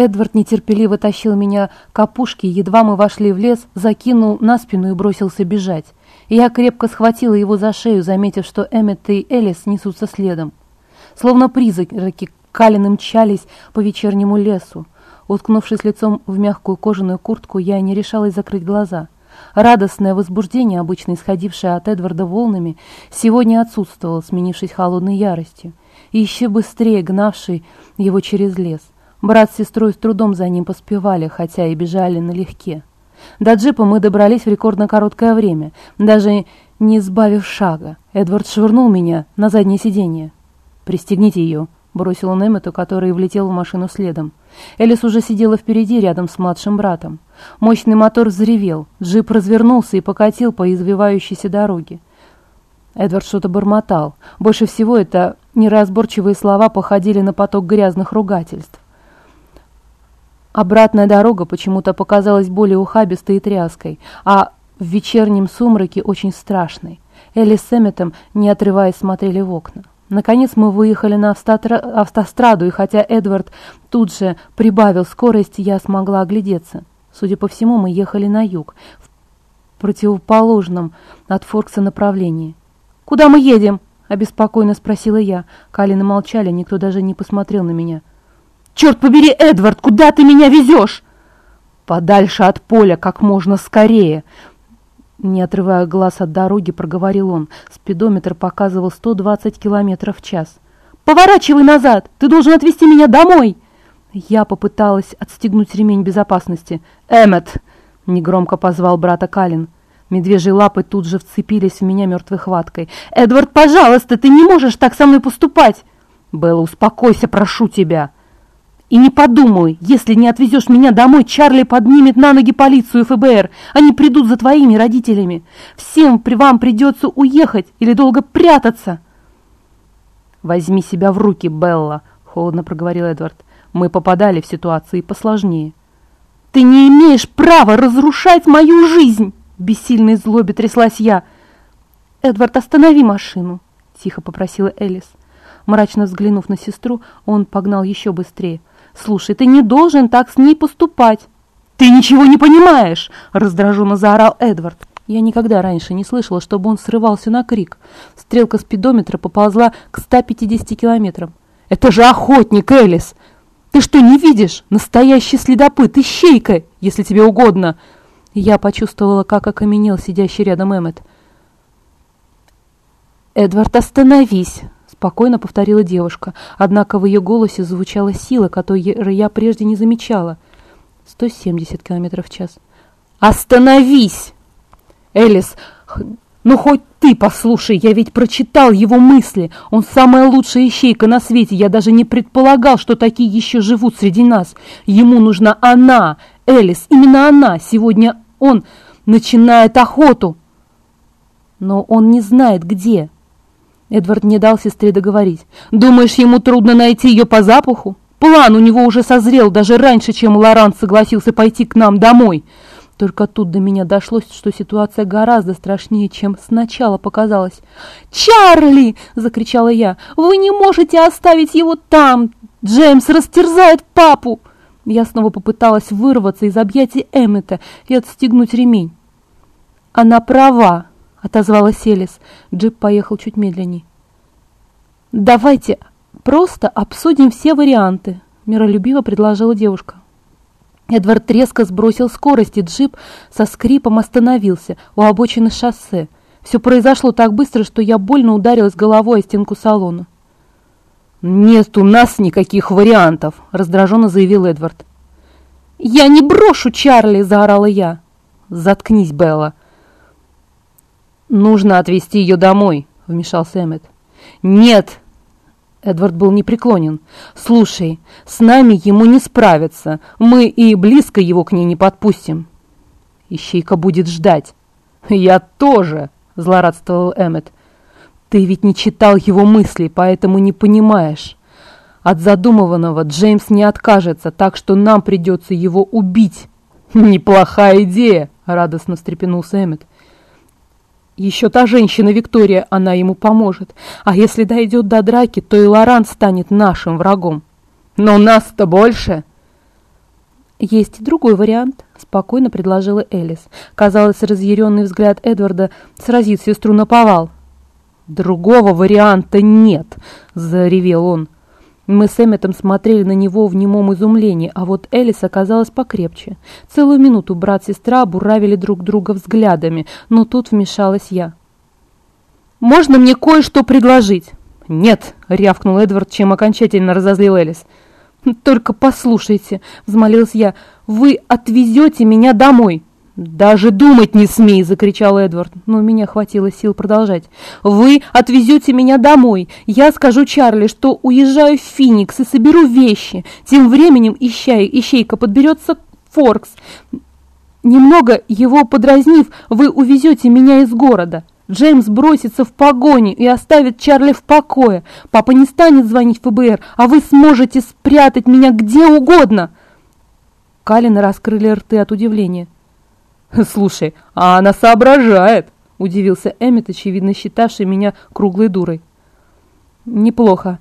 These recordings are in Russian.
Эдвард нетерпеливо тащил меня к опушке, едва мы вошли в лес, закинул на спину и бросился бежать. Я крепко схватила его за шею, заметив, что Эммет и Элис несутся следом. Словно призраки Калины мчались по вечернему лесу. Уткнувшись лицом в мягкую кожаную куртку, я не решалась закрыть глаза. Радостное возбуждение, обычно исходившее от Эдварда волнами, сегодня отсутствовало, сменившись холодной яростью, и еще быстрее гнавший его через лес. Брат с сестрой с трудом за ним поспевали, хотя и бежали налегке. До джипа мы добрались в рекордно короткое время, даже не сбавив шага. Эдвард швырнул меня на заднее сиденье. «Пристегните ее», — бросил он Эммету, который влетел в машину следом. Элис уже сидела впереди, рядом с младшим братом. Мощный мотор взревел, джип развернулся и покатил по извивающейся дороге. Эдвард что-то бормотал. Больше всего это неразборчивые слова походили на поток грязных ругательств. Обратная дорога почему-то показалась более ухабистой и тряской, а в вечернем сумраке очень страшной. Элли с Эмметом, не отрываясь, смотрели в окна. Наконец мы выехали на автостраду, и хотя Эдвард тут же прибавил скорость, я смогла оглядеться. Судя по всему, мы ехали на юг, в противоположном от Форкса направлении. «Куда мы едем?» – обеспокоенно спросила я. Калины молчали, никто даже не посмотрел на меня. «Черт побери, Эдвард, куда ты меня везешь?» «Подальше от поля, как можно скорее!» Не отрывая глаз от дороги, проговорил он. Спидометр показывал 120 километров в час. «Поворачивай назад! Ты должен отвезти меня домой!» Я попыталась отстегнуть ремень безопасности. «Эммет!» — негромко позвал брата Калин. Медвежьи лапы тут же вцепились в меня мертвой хваткой. «Эдвард, пожалуйста, ты не можешь так со мной поступать!» «Белла, успокойся, прошу тебя!» И не подумай, если не отвезешь меня домой, Чарли поднимет на ноги полицию и ФБР. Они придут за твоими родителями. Всем при вам придется уехать или долго прятаться. Возьми себя в руки, Белла, холодно проговорил Эдвард. Мы попадали в ситуации посложнее. Ты не имеешь права разрушать мою жизнь, бессильной злобе тряслась я. Эдвард, останови машину, тихо попросила Элис. Мрачно взглянув на сестру, он погнал еще быстрее. «Слушай, ты не должен так с ней поступать!» «Ты ничего не понимаешь!» – раздраженно заорал Эдвард. Я никогда раньше не слышала, чтобы он срывался на крик. Стрелка спидометра поползла к 150 километрам. «Это же охотник, Элис! Ты что, не видишь? Настоящий следопыт, ищейка, если тебе угодно!» Я почувствовала, как окаменел сидящий рядом Эммет. «Эдвард, остановись!» Спокойно повторила девушка, однако в ее голосе звучала сила, которую я прежде не замечала. 170 км в час. «Остановись!» «Элис, ну хоть ты послушай, я ведь прочитал его мысли. Он самая лучшая ищейка на свете. Я даже не предполагал, что такие еще живут среди нас. Ему нужна она, Элис, именно она. Сегодня он начинает охоту. Но он не знает, где. Эдвард не дал сестре договорить. «Думаешь, ему трудно найти ее по запаху? План у него уже созрел даже раньше, чем Лорант согласился пойти к нам домой». Только тут до меня дошло, что ситуация гораздо страшнее, чем сначала показалось. «Чарли!» — закричала я. «Вы не можете оставить его там! Джеймс растерзает папу!» Я снова попыталась вырваться из объятий Эммета и отстегнуть ремень. «Она права!» — отозвалась Элис. Джип поехал чуть медленнее. «Давайте просто обсудим все варианты», — миролюбиво предложила девушка. Эдвард резко сбросил скорость, и джип со скрипом остановился у обочины шоссе. Все произошло так быстро, что я больно ударилась головой о стенку салона. «Нет у нас никаких вариантов», — раздраженно заявил Эдвард. «Я не брошу Чарли!» — заорала я. «Заткнись, Белла!» «Нужно отвезти ее домой», — вмешался Эммет. «Нет!» Эдвард был непреклонен. «Слушай, с нами ему не справиться. Мы и близко его к ней не подпустим». «Ищейка будет ждать». «Я тоже», — злорадствовал Эммет. «Ты ведь не читал его мысли, поэтому не понимаешь. От задумыванного Джеймс не откажется, так что нам придется его убить». «Неплохая идея», — радостно встрепенулся Эммет. Еще та женщина Виктория, она ему поможет. А если дойдет до драки, то и Лоран станет нашим врагом. Но нас-то больше. «Есть и другой вариант», — спокойно предложила Элис. Казалось, разъяренный взгляд Эдварда сразит сестру на повал. «Другого варианта нет», — заревел он. Мы с Эмметом смотрели на него в немом изумлении, а вот Элис оказалась покрепче. Целую минуту брат-сестра буравили друг друга взглядами, но тут вмешалась я. «Можно мне кое-что предложить?» «Нет», — рявкнул Эдвард, чем окончательно разозлил Элис. «Только послушайте», — взмолилась я, — «вы отвезете меня домой». «Даже думать не смей!» — закричал Эдвард, но у меня хватило сил продолжать. «Вы отвезете меня домой. Я скажу Чарли, что уезжаю в Феникс и соберу вещи. Тем временем ищай, ищейка подберется Форкс. Немного его подразнив, вы увезете меня из города. Джеймс бросится в погоню и оставит Чарли в покое. Папа не станет звонить ФБР, а вы сможете спрятать меня где угодно!» Калины раскрыли рты от удивления. «Слушай, а она соображает!» – удивился Эммет, очевидно считавший меня круглой дурой. «Неплохо.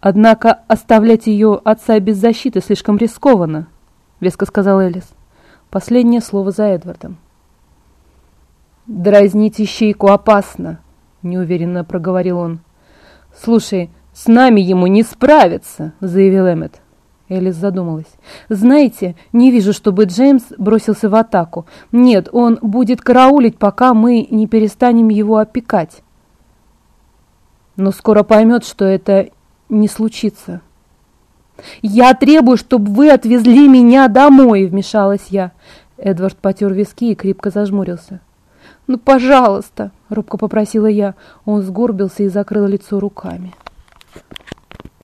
Однако оставлять ее отца без защиты слишком рискованно», – веско сказал Элис. Последнее слово за Эдвардом. «Дразнить ищейку опасно», – неуверенно проговорил он. «Слушай, с нами ему не справиться», – заявил Эммет. Элис задумалась. «Знаете, не вижу, чтобы Джеймс бросился в атаку. Нет, он будет караулить, пока мы не перестанем его опекать. Но скоро поймет, что это не случится». «Я требую, чтобы вы отвезли меня домой!» – вмешалась я. Эдвард потер виски и крепко зажмурился. «Ну, пожалуйста!» – робко попросила я. Он сгорбился и закрыл лицо руками.